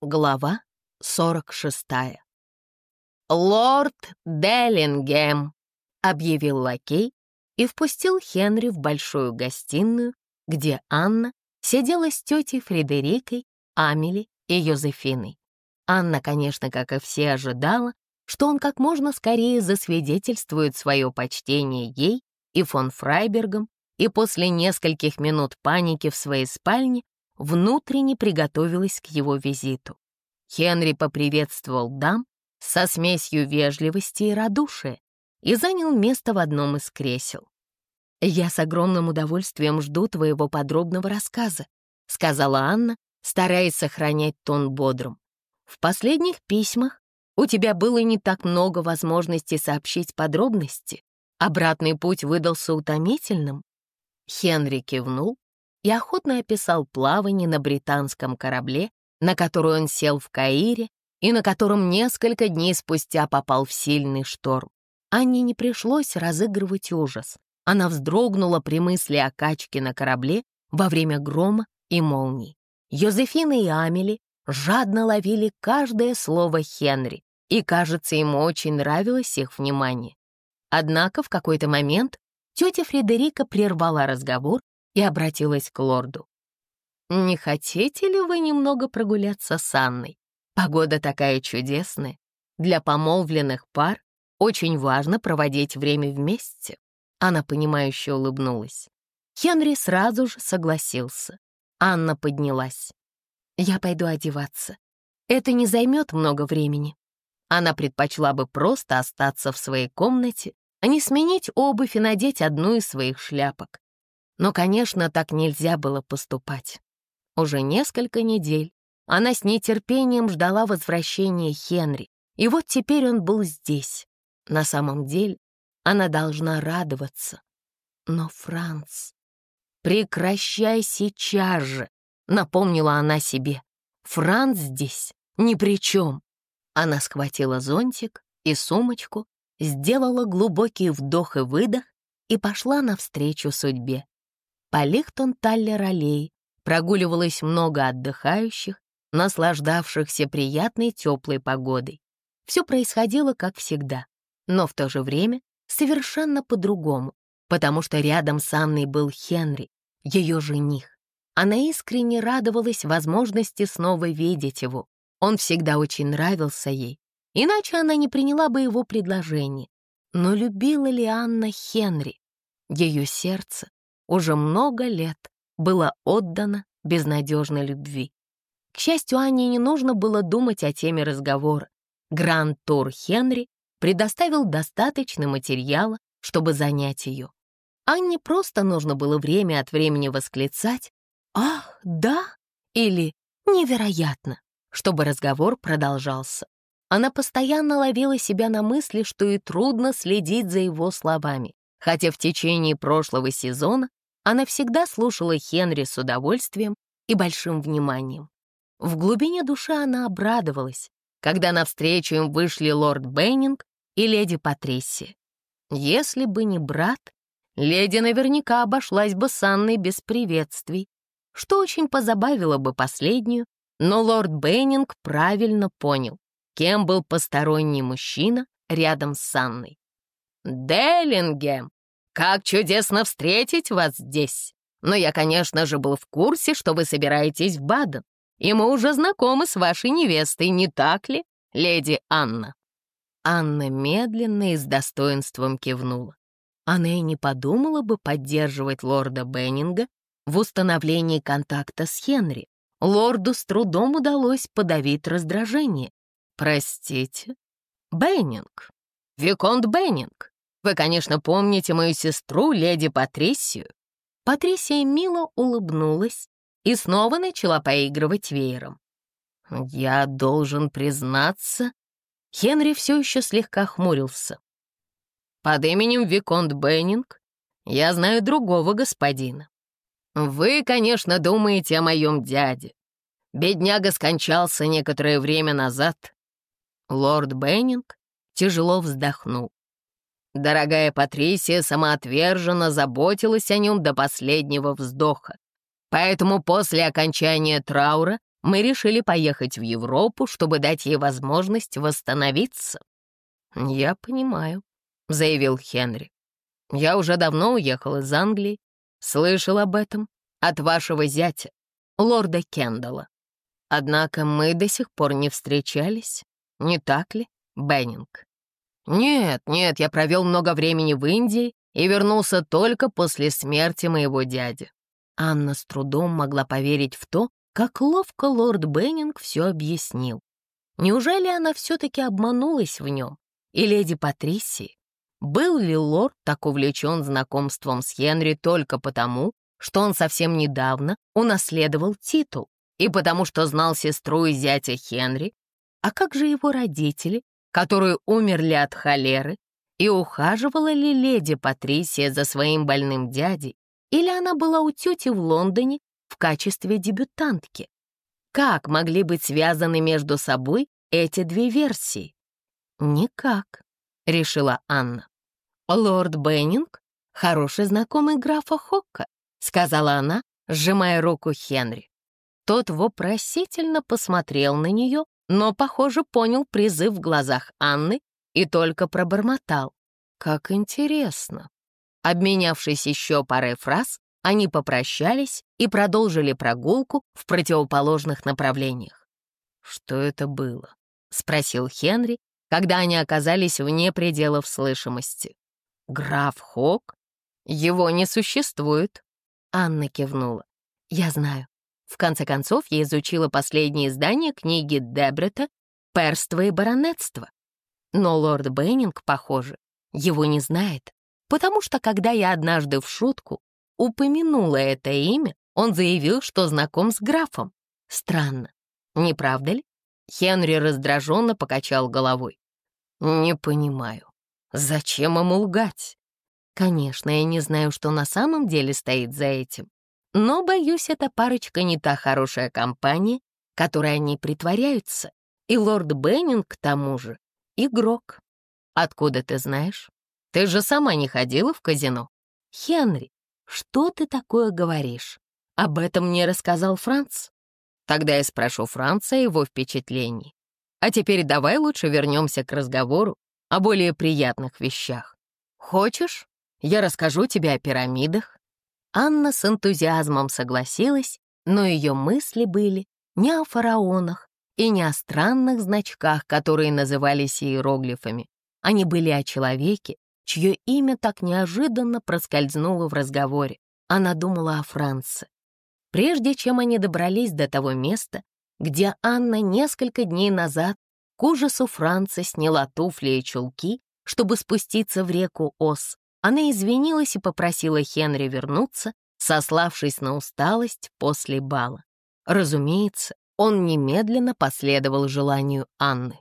Глава 46. «Лорд Деллингем», — объявил лакей и впустил Хенри в большую гостиную, где Анна сидела с тетей Фредерикой, Амели и Йозефиной. Анна, конечно, как и все, ожидала, что он как можно скорее засвидетельствует свое почтение ей и фон Фрайбергом, и после нескольких минут паники в своей спальне внутренне приготовилась к его визиту. Хенри поприветствовал дам со смесью вежливости и радушия и занял место в одном из кресел. «Я с огромным удовольствием жду твоего подробного рассказа», сказала Анна, стараясь сохранять тон бодрым. «В последних письмах у тебя было не так много возможностей сообщить подробности. Обратный путь выдался утомительным». Хенри кивнул и охотно описал плавание на британском корабле, на который он сел в Каире и на котором несколько дней спустя попал в сильный шторм. Анне не пришлось разыгрывать ужас. Она вздрогнула при мысли о качке на корабле во время грома и молний. Йозефина и Амели жадно ловили каждое слово Хенри, и, кажется, ему очень нравилось их внимание. Однако в какой-то момент тетя Фредерика прервала разговор и обратилась к лорду. «Не хотите ли вы немного прогуляться с Анной? Погода такая чудесная. Для помолвленных пар очень важно проводить время вместе». Она, понимающе улыбнулась. Хенри сразу же согласился. Анна поднялась. «Я пойду одеваться. Это не займет много времени». Она предпочла бы просто остаться в своей комнате, а не сменить обувь и надеть одну из своих шляпок. Но, конечно, так нельзя было поступать. Уже несколько недель она с нетерпением ждала возвращения Хенри, и вот теперь он был здесь. На самом деле она должна радоваться. Но Франц... «Прекращай сейчас же!» — напомнила она себе. «Франц здесь ни при чем!» Она схватила зонтик и сумочку, сделала глубокий вдох и выдох и пошла навстречу судьбе. По Лихтон-Таллер-аллее прогуливалось много отдыхающих, наслаждавшихся приятной теплой погодой. Все происходило как всегда, но в то же время совершенно по-другому, потому что рядом с Анной был Хенри, ее жених. Она искренне радовалась возможности снова видеть его. Он всегда очень нравился ей, иначе она не приняла бы его предложение. Но любила ли Анна Хенри? Ее сердце уже много лет было отдано безнадежной любви. К счастью, Анне не нужно было думать о теме разговора. Гранд-тур Хенри предоставил достаточно материала, чтобы занять ее. Анне просто нужно было время от времени восклицать «Ах, да!» или «Невероятно!», чтобы разговор продолжался. Она постоянно ловила себя на мысли, что и трудно следить за его словами, хотя в течение прошлого сезона она всегда слушала Хенри с удовольствием и большим вниманием. В глубине души она обрадовалась, когда навстречу им вышли лорд Беннинг и леди Патрисия. Если бы не брат, леди наверняка обошлась бы с Анной без приветствий, что очень позабавило бы последнюю, но лорд Беннинг правильно понял, кем был посторонний мужчина рядом с Анной. «Деллингем!» Как чудесно встретить вас здесь! Но я, конечно же, был в курсе, что вы собираетесь в Баден, и мы уже знакомы с вашей невестой, не так ли, леди Анна?» Анна медленно и с достоинством кивнула. Она и не подумала бы поддерживать лорда Беннинга в установлении контакта с Хенри. Лорду с трудом удалось подавить раздражение. «Простите?» «Беннинг. Виконт Беннинг. Вы, конечно, помните мою сестру, леди Патрисию». Патрисия мило улыбнулась и снова начала поигрывать веером. «Я должен признаться...» Хенри все еще слегка хмурился. «Под именем Виконт Беннинг я знаю другого господина. Вы, конечно, думаете о моем дяде. Бедняга скончался некоторое время назад». Лорд Беннинг тяжело вздохнул. Дорогая Патрисия самоотверженно заботилась о нем до последнего вздоха. Поэтому после окончания траура мы решили поехать в Европу, чтобы дать ей возможность восстановиться». «Я понимаю», — заявил Хенри. «Я уже давно уехал из Англии, слышал об этом от вашего зятя, лорда Кендалла. Однако мы до сих пор не встречались, не так ли, Беннинг?» «Нет, нет, я провел много времени в Индии и вернулся только после смерти моего дяди». Анна с трудом могла поверить в то, как ловко лорд Беннинг все объяснил. Неужели она все-таки обманулась в нем? И леди Патрисии? Был ли лорд так увлечен знакомством с Хенри только потому, что он совсем недавно унаследовал титул, и потому что знал сестру и зятя Хенри? А как же его родители, которые умерли от холеры? И ухаживала ли леди Патрисия за своим больным дядей, или она была у тети в Лондоне в качестве дебютантки. Как могли быть связаны между собой эти две версии? Никак, решила Анна. Лорд Беннинг — хороший знакомый графа Хокка, сказала она, сжимая руку Хенри. Тот вопросительно посмотрел на нее, но, похоже, понял призыв в глазах Анны и только пробормотал. «Как интересно». Обменявшись еще парой фраз, они попрощались и продолжили прогулку в противоположных направлениях. «Что это было?» — спросил Хенри, когда они оказались вне пределов слышимости. «Граф Хок? Его не существует». Анна кивнула. «Я знаю. В конце концов, я изучила последнее издание книги Дебрета «Перство и баронетство». Но лорд Беннинг, похоже, его не знает, потому что, когда я однажды в шутку упомянула это имя, он заявил, что знаком с графом. Странно, не правда ли? Хенри раздраженно покачал головой. «Не понимаю, зачем ему лгать?» Конечно, я не знаю, что на самом деле стоит за этим, но, боюсь, эта парочка не та хорошая компания, которой они притворяются, и лорд Беннинг, к тому же, игрок. Откуда ты знаешь? Ты же сама не ходила в казино. Хенри, «Что ты такое говоришь? Об этом мне рассказал Франц?» Тогда я спрошу Франца о его впечатлении. А теперь давай лучше вернемся к разговору о более приятных вещах. Хочешь, я расскажу тебе о пирамидах?» Анна с энтузиазмом согласилась, но ее мысли были не о фараонах и не о странных значках, которые назывались иероглифами. Они были о человеке, чье имя так неожиданно проскользнуло в разговоре. Она думала о Франце. Прежде чем они добрались до того места, где Анна несколько дней назад к ужасу Франца сняла туфли и чулки, чтобы спуститься в реку Ос, она извинилась и попросила Хенри вернуться, сославшись на усталость после бала. Разумеется, он немедленно последовал желанию Анны.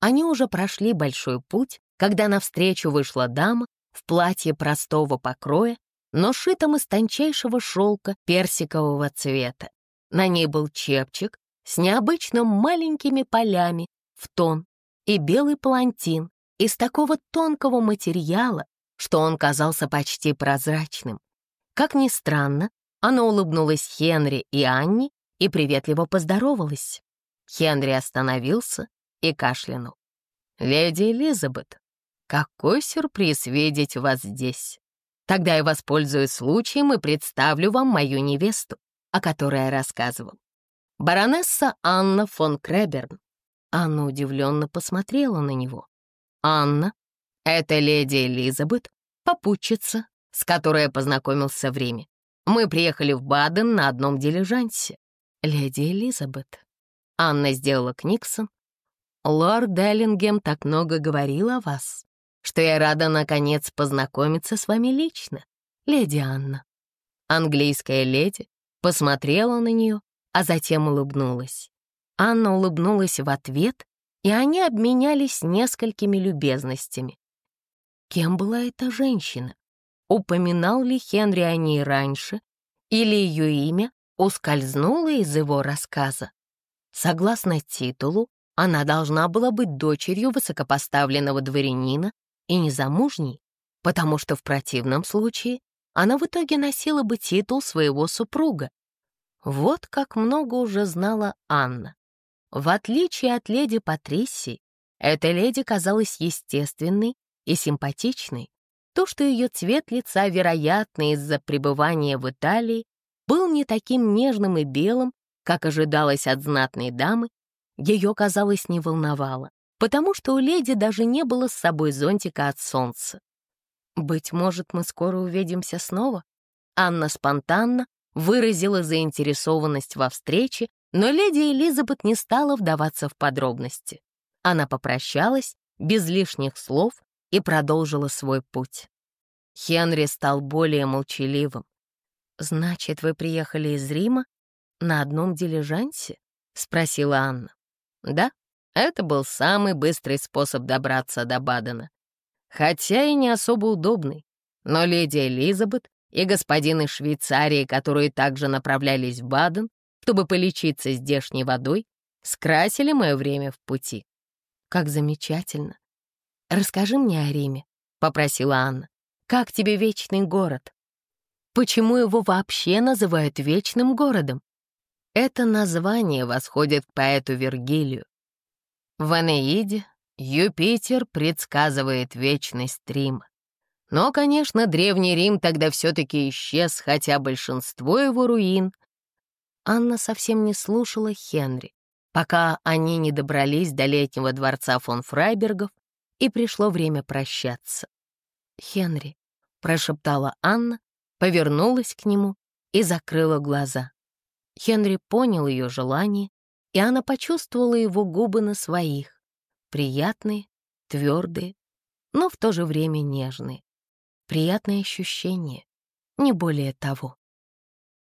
Они уже прошли большой путь, когда навстречу вышла дама в платье простого покроя, но шитом из тончайшего шелка персикового цвета. На ней был чепчик с необычным маленькими полями в тон и белый палантин из такого тонкого материала, что он казался почти прозрачным. Как ни странно, она улыбнулась Хенри и Анне и приветливо поздоровалась. Хенри остановился и кашлянул. «Леди Элизабет, какой сюрприз видеть вас здесь. Тогда я воспользуюсь случаем и представлю вам мою невесту, о которой я рассказывал. Баронесса Анна фон Креберн. Анна удивленно посмотрела на него. Анна — это леди Элизабет, попутчица, с которой я познакомился в Риме. Мы приехали в Баден на одном дилижансе. Леди Элизабет. Анна сделала Книксон. Лорд Эллингем так много говорил о вас что я рада, наконец, познакомиться с вами лично, леди Анна». Английская леди посмотрела на нее, а затем улыбнулась. Анна улыбнулась в ответ, и они обменялись несколькими любезностями. Кем была эта женщина? Упоминал ли Хенри о ней раньше, или ее имя ускользнуло из его рассказа? Согласно титулу, она должна была быть дочерью высокопоставленного дворянина и незамужней, потому что в противном случае она в итоге носила бы титул своего супруга. Вот как много уже знала Анна. В отличие от леди Патрисии, эта леди казалась естественной и симпатичной. То, что ее цвет лица, вероятно, из-за пребывания в Италии, был не таким нежным и белым, как ожидалось от знатной дамы, ее, казалось, не волновало, потому что у леди даже не было с собой зонтика от солнца. «Быть может, мы скоро увидимся снова?» Анна спонтанно выразила заинтересованность во встрече, но леди Элизабет не стала вдаваться в подробности. Она попрощалась без лишних слов и продолжила свой путь. Хенри стал более молчаливым. «Значит, вы приехали из Рима на одном дилижансе?» — спросила Анна. «Да, это был самый быстрый способ добраться до Бадена. Хотя и не особо удобный. Но леди Элизабет и господин из Швейцарии, которые также направлялись в Баден, чтобы полечиться здешней водой, скрасили мое время в пути. Как замечательно. Расскажи мне о Риме, — попросила Анна. Как тебе вечный город? Почему его вообще называют вечным городом? Это название восходит к поэту Вергилию. В Энеиде Юпитер предсказывает вечность Рима. Но, конечно, Древний Рим тогда все-таки исчез, хотя большинство его руин. Анна совсем не слушала Хенри, пока они не добрались до летнего дворца фон Фрайбергов, и пришло время прощаться. «Хенри», — прошептала Анна, повернулась к нему и закрыла глаза. Хенри понял ее желание, и она почувствовала его губы на своих, приятные, твердые, но в то же время нежные. Приятное ощущение, не более того.